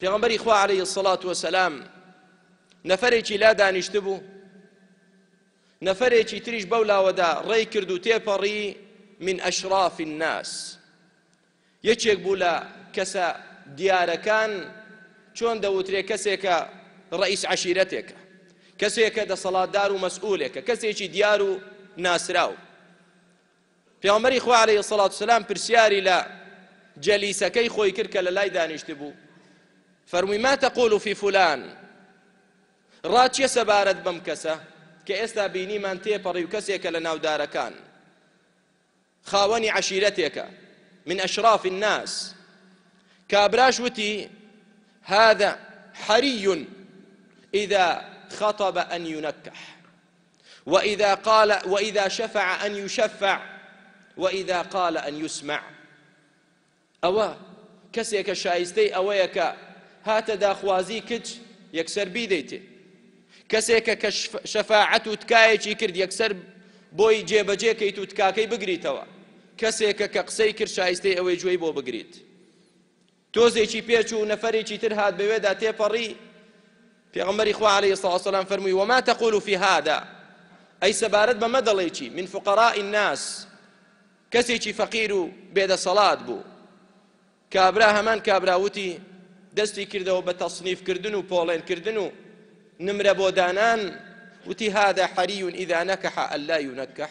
پێغەمبەری خوا علیە الصلاة والسلام نەفەرێکی لا دانیشتبوو نەفەرێکی تریش بەو لاوەدا ڕێی کرد و تێپەڕی من ئەشراف الناس یەکێک بوو لە کەسە دیارەکان چۆن دەوترێ کەسێکە ڕئیس عشیرەتێکە کەسێکە دەسەڵاتدار و مەسئولێکە کەسێکی دیار و ناسراو پێغەمبەری خوا علیە الصلوة والسلام پرسیاری لە جەلیسەکەی خۆی کرد کە لە لای دانیشتبوو فەرمووی ما تقول في فلان ڕاچیە سەبارەت بەم کەسە کە ئێستا بینیمان تێپەڕی و کەسێکە لە ناودارەکان خاوەنی عشیرەتێکە من ئەشراف الناس کابراش وتی هذا حري إذا خطب أن ينكح وإذا قال وإذا شفع أن يشفع وإذا قال أن يسمع ئەوە کەسێکە شایستەی ئەوەیە کە هاتە داخوازی کچ یەکسەر بیدەیتێ کەسێکە کە شەفاعەت و تکایەکی کرد یەکسەر بۆی جێبەجێ کەیت و تکاکەی بگریتەوە کەسێکە کە قسەی کرد شایستەی ئەوەی گوێی بۆ بگریت تۆزێکی پێ چوو نەفەرێکی تر هات بەوێدا تێپەڕی، پێغەمبەری خوا علیە سڵاوە سلام فەرمووی، وما تقول فی هذا، ئەی سەبارەت بەمە دەڵێی چی، من فقراء الناس، کەسێکی فەقیر و بێدەسەڵات بوو، کابرا هەمان کابرا وتی، دەستی کردەوە بە تەصنیف کردن و پۆڵێن کردن و نمرە بۆ دانان، وتی، هذا حری اذا نکح الا ينکح،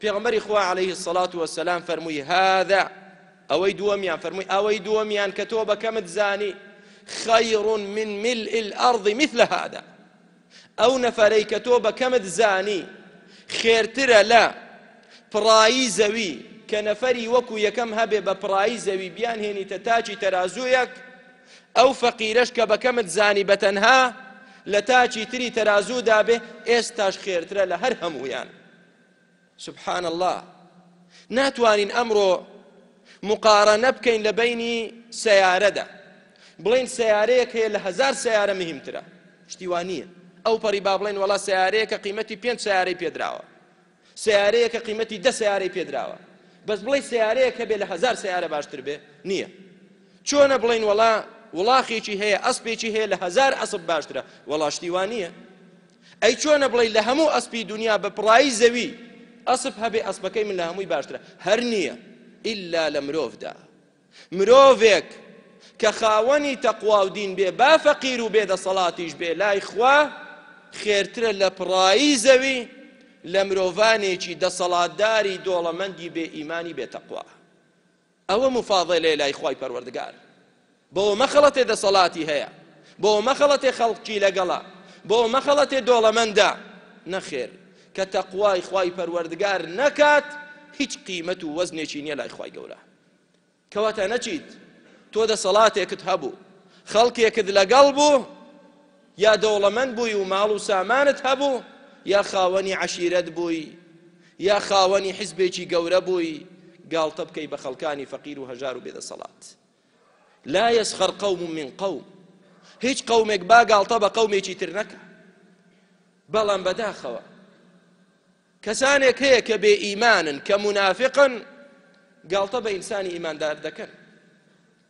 پێغەمبەری خوا علیە الصلوە و السلام فەرمووی، هذا، ئەوەی دووەمیان، فەرمووی، ئەوەی دووەمیان کە تۆ بە کەمت زانی، خیر من ملء الارض مثل هذا، ئەو نەفەرەی کە تۆ بە کەمت زانی خێرترە لە پڕایی زەوی کە نەفەری وەکو یەکەم هەبێ بە پڕایی زەوی بیانهێنیتە تاچی تەرازوویەک ئەو فەقیرەش کە بەکەمت زانی بەتەنها لە تاچی تری تەرازوو دابێ ئێستاش خێرترە لە هەر هەموویان سبحان اللە ناتوانین ئەمڕۆ مقارنە بکەین لە بینی سیارەدا بڵین سیارەیەک هەیە لە هزار سیارە مهمترە شتیوانیە ئەو پەڕی با بڵێن وڵا سیارەیەکە قیمەتی پێنج سیارەی پێدراوە سیارەیەکە قیمەتی دە سیارەی پێدراوە بەس بڵێ سیارەیە کە بێ لە هزار سیارە باشتر بێ نییە چۆنە بڵین وڵا وڵاخێکی هەیە ئەسپێکی هەیە لە هزار ئەسب باشترە وڵاشتیوان نییە ئەی چۆنە بڵێی لە هەموو ئەسپی دونیا بە پڕایی زەوی ئەسپ هەبێ ئەسپەکەی من لە هەمووی باشترە هەر نییە ئیلا لە مرۆڤدا مرۆڤێک کە خاوەنی تەقوا و دین بێ با فەقیر و بێ دەسەڵاتیش بێ لای خوا خێرترە لە پڕایی زەوی لە مرۆڤانێکی دەسەڵاتداری دۆڵەمەندی بێ ئیمانی بێ تەقوا ئەوە مفاضەلەیە لای خوای پەروەردگار بۆ مەخەڵەتێ دەسەڵاتی هەیە بۆ مەخەڵەتێ خەڵکی لەگەڵە بۆ مەخەڵەتێ دۆڵەمەندە نەخێر کە تەقوای خوای پەروەردگار نەکات هیچ قیمەت و وەزنێکی نییە لای خوای گەورە کەواتە نەچیت تۆ دەسەڵاتێکت هەبوو خەڵکێکت لەگەڵ بوو یا دەوڵەمەند بووی و ماڵ و سامانت هەبوو، یا خاوەنی عەشیرەت بووی، یا خاوەنی حیزبێکی گەورە بووی، گاڵتە بکەی بە خەڵکانی فەقیر و هەژار و بێ دەسەڵات. لا یسخر قوم من قوم، هیچ قەومێک با گاڵتە بە قەومێکی تر نەکا. بەڵام بەداخەوە کەسانێک هەیە کە بێ ئیمانن، کە مونافقن، گاڵتە بە ئینسانی ئیماندار دەکەن.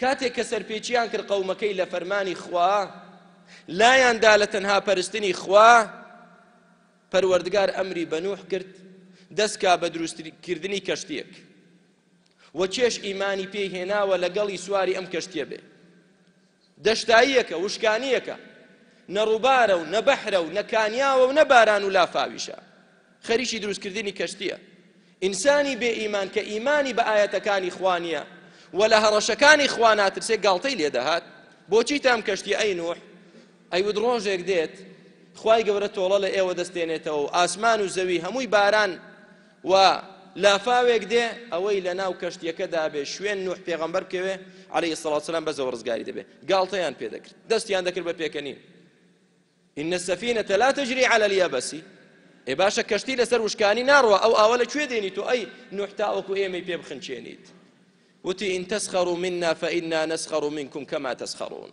کاتێک کە سەرپێچیان کرد قەومەکەی لە فەرمانی خوا لایان دا لە تەنها پەرستنی خوا پەروەردگار ئەمری بە نوح کرد دەستکا بە دروستکردنی کەشتیەک و کێش ئیمانی پێی هێناوە لەگەڵی سواری ئەم کەشتیە بێ دەشتاییەکە وشکانیەکە نەڕووبارە و نەبەحرە و نەکانیاوە و نەباران و لافاویشە خەریکی دروستکردنی کەشتیە ئینسانی بێ ئیمان کە ئیمانی بە ئایەتەکانی خوا نیە و لە هەڕەشەکانی خوا ناترسێ گاڵتەی لێ دەهات بۆچیت ئەم کەشتیە ئەی نوح ئەیوت ڕۆژێک دێت خوای گەورە تۆڵە لە ئێوە دەستێنێتەوە و ئاسمان و زەوی هەمووی باران و لافاوێک دێ ئەوەی لە ناو کەشتیەکەدا بێ شوێن نوح پێغەمبەر بکەوێ عەلەیهی سڵاو سەلام بەزەوە ڕزگاری دەبێ گاڵتەیان پێ دەکرد دەستیان دەکرد بە پێکەنین ان السفینە لا تجری علی الیبس ئێ باشە کەشتی لەسەر وشکانی ناڕوا ئەو ئاوە لە کوێ دێنی تۆ ئەی نوح تاوەکو ئێمەی پێ بخنچێنیت وتی ان تسخروا منا فإنا نسخر منكم كما تسخرون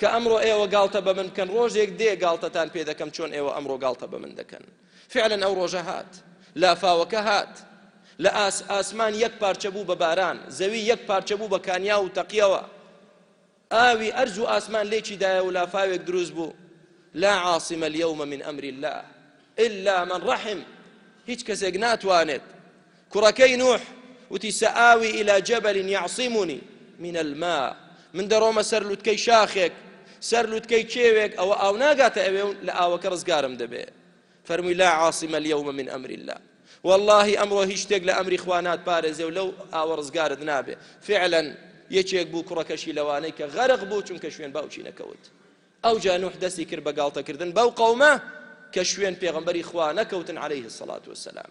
کە ئەمڕۆ ئێوە گاڵتە بە من بکەن ڕۆژێک دێ گاڵتەتان پێ دەکەم چۆن ئێوە ئەمڕۆ گاڵتە بە من دەکەن فعلا ئەو ڕۆژە هات لافاوەکە هات لە ئاس ئاسمان یەک پارچە بوو بە باران زەوی یەک پارچە بوو بە کانیا و تەقیەوە ئاوی ئەرز و ئاسمان لێکی دایە و لافاوێک دروست بوو، لا عاصم الیوم من امر اللە الا من رحم هیچ کەسێک ناتوانێت کوڕەکەی نوح وتی سآوی الى جبل یعصمنی من الماء من دەڕۆمە سەر لوتکەی شاخێک سەر لوتکەی کێوێک ئەوە ئاو ناگاتە ئەوێ و لە ئاوەکە ڕزگارم دەبێت فەرمووی لا عاصم الیوم من امر اللە وەڵاهی ئەمڕۆ هیچ شتێک لە ئەمری خوا ناتپارێزێ و لەو ئاوە ڕزگارت نابێ فعلا یەکێک بوو کوڕەکەشی لەوانەی کە غەرق بوو چونکە شوێن باوکی نەکەوت ئەو جا نوح دەستی کرد بە گاڵتەکردن بەو قەومە کە شوێن پێغمبەری خوا نەکەوتن عليه الصلاة والسلام